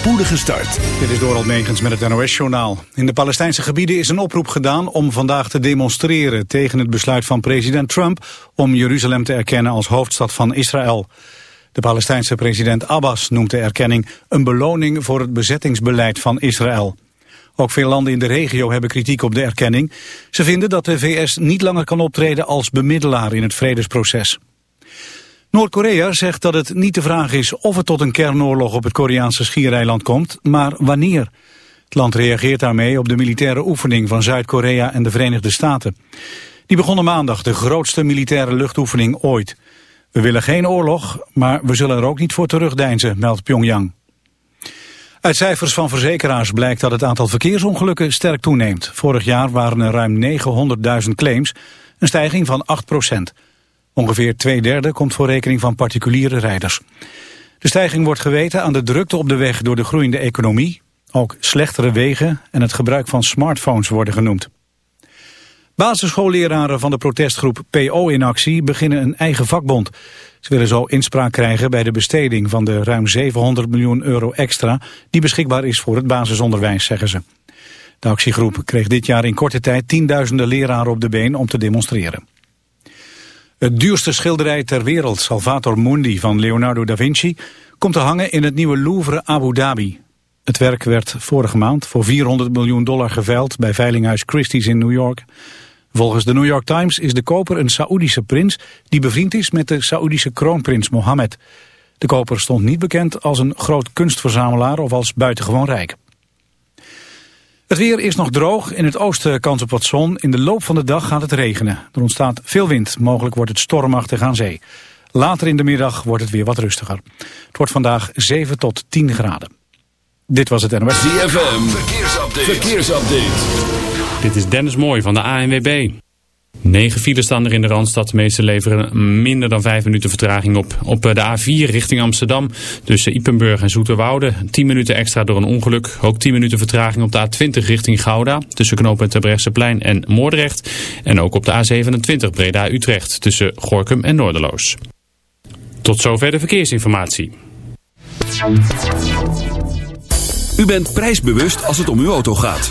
spoedige start. Dit is Doral Megens met het NOS-journaal. In de Palestijnse gebieden is een oproep gedaan om vandaag te demonstreren... tegen het besluit van president Trump om Jeruzalem te erkennen als hoofdstad van Israël. De Palestijnse president Abbas noemt de erkenning een beloning voor het bezettingsbeleid van Israël. Ook veel landen in de regio hebben kritiek op de erkenning. Ze vinden dat de VS niet langer kan optreden als bemiddelaar in het vredesproces. Noord-Korea zegt dat het niet de vraag is of het tot een kernoorlog op het Koreaanse schiereiland komt, maar wanneer. Het land reageert daarmee op de militaire oefening van Zuid-Korea en de Verenigde Staten. Die begonnen maandag, de grootste militaire luchtoefening ooit. We willen geen oorlog, maar we zullen er ook niet voor terugdeinzen, meldt Pyongyang. Uit cijfers van verzekeraars blijkt dat het aantal verkeersongelukken sterk toeneemt. Vorig jaar waren er ruim 900.000 claims, een stijging van 8 procent. Ongeveer twee derde komt voor rekening van particuliere rijders. De stijging wordt geweten aan de drukte op de weg door de groeiende economie. Ook slechtere wegen en het gebruik van smartphones worden genoemd. Basisschoolleraren van de protestgroep PO in actie beginnen een eigen vakbond. Ze willen zo inspraak krijgen bij de besteding van de ruim 700 miljoen euro extra... die beschikbaar is voor het basisonderwijs, zeggen ze. De actiegroep kreeg dit jaar in korte tijd tienduizenden leraren op de been om te demonstreren. Het duurste schilderij ter wereld, Salvator Mundi van Leonardo da Vinci, komt te hangen in het nieuwe Louvre Abu Dhabi. Het werk werd vorige maand voor 400 miljoen dollar geveild bij veilinghuis Christie's in New York. Volgens de New York Times is de koper een Saoedische prins die bevriend is met de Saoedische kroonprins Mohammed. De koper stond niet bekend als een groot kunstverzamelaar of als buitengewoon rijk. Het weer is nog droog. In het oosten kans op wat zon. In de loop van de dag gaat het regenen. Er ontstaat veel wind. Mogelijk wordt het stormachtig aan zee. Later in de middag wordt het weer wat rustiger. Het wordt vandaag 7 tot 10 graden. Dit was het NOS. ZFM. Verkeersupdate. Verkeersupdate. Dit is Dennis Mooi van de ANWB. Negen files staan er in de Randstad. De meeste leveren minder dan vijf minuten vertraging op. Op de A4 richting Amsterdam tussen Ipenburg en Zoeterwoude. 10 minuten extra door een ongeluk. Ook 10 minuten vertraging op de A20 richting Gouda. Tussen knooppunt Terbrechtseplein en Moordrecht. En ook op de A27 Breda-Utrecht tussen Gorkum en Noorderloos. Tot zover de verkeersinformatie. U bent prijsbewust als het om uw auto gaat.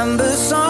December song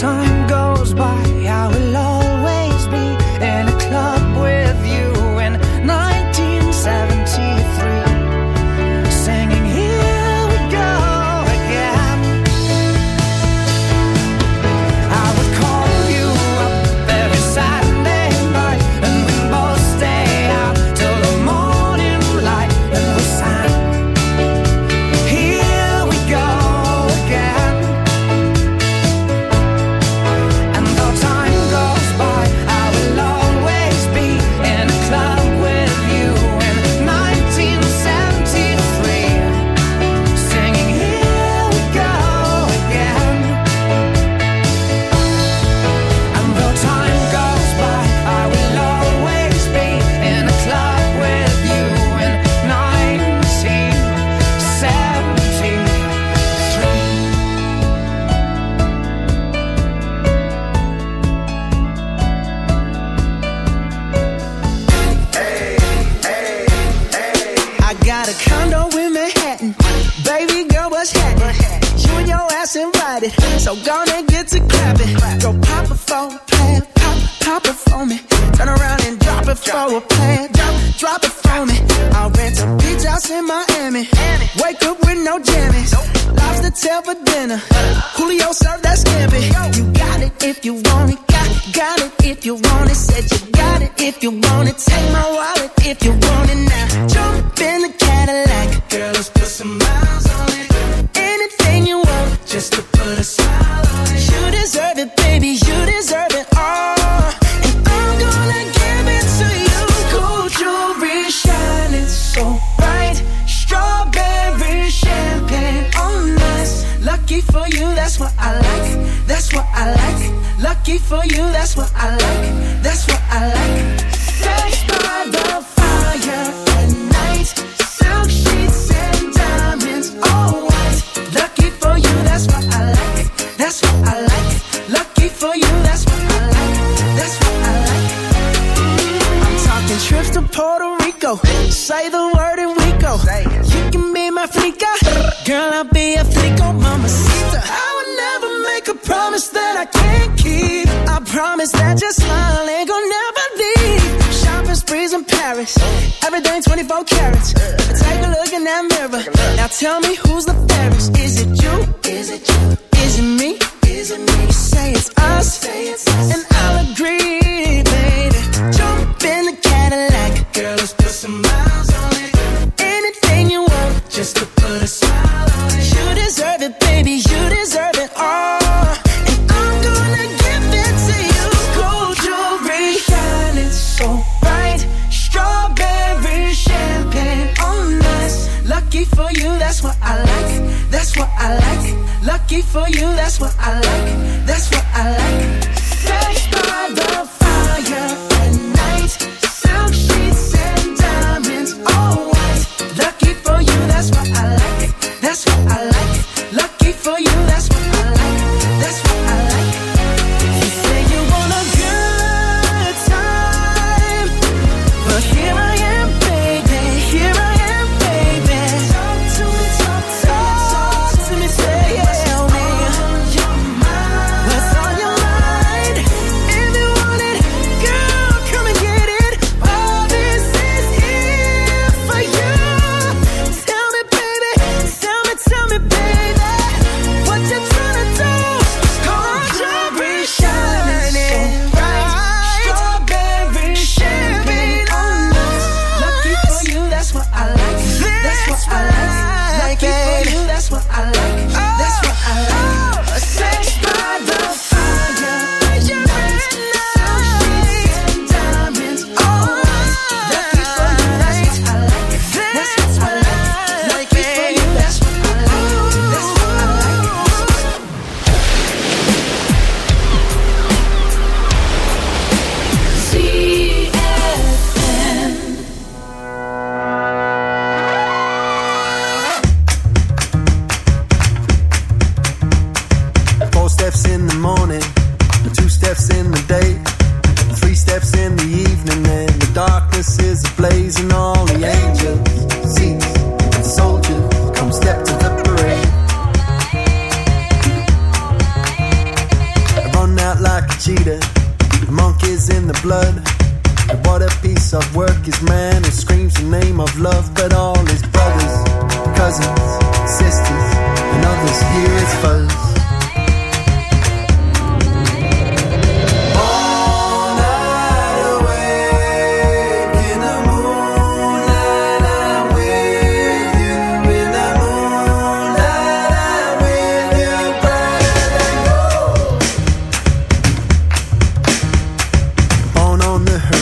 Time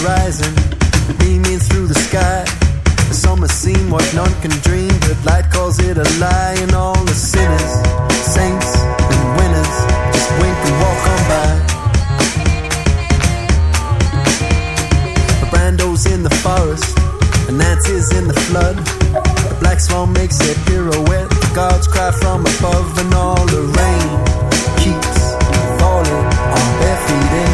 horizon, beaming through the sky. The summer scene, what none can dream, but light calls it a lie. And all the sinners, saints, and winners just wink and walk on by. The Brando's in the forest, and Nancy's in the flood. The black swan makes it pirouette. The gods cry from above, and all the rain keeps falling on bare feet.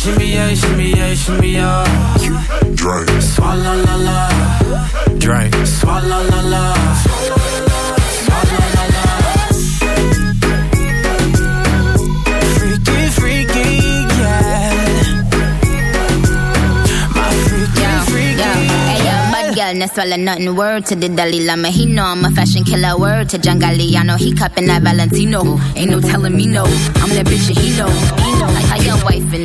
shimmy a, shimmy a, shimmy a. Drink. Swalla la la. Drink. Swalla la la. Freaky, freaky, yeah. My freaky, freaky. Hey, yeah. Bad girl, no swallow nothing. Word to the Dalai Lama, he know I'm a fashion killer. Word to John Galliano, he cupping that Valentino. Ain't no telling me no. I'm that bitch and he know. He know. Like how your wife and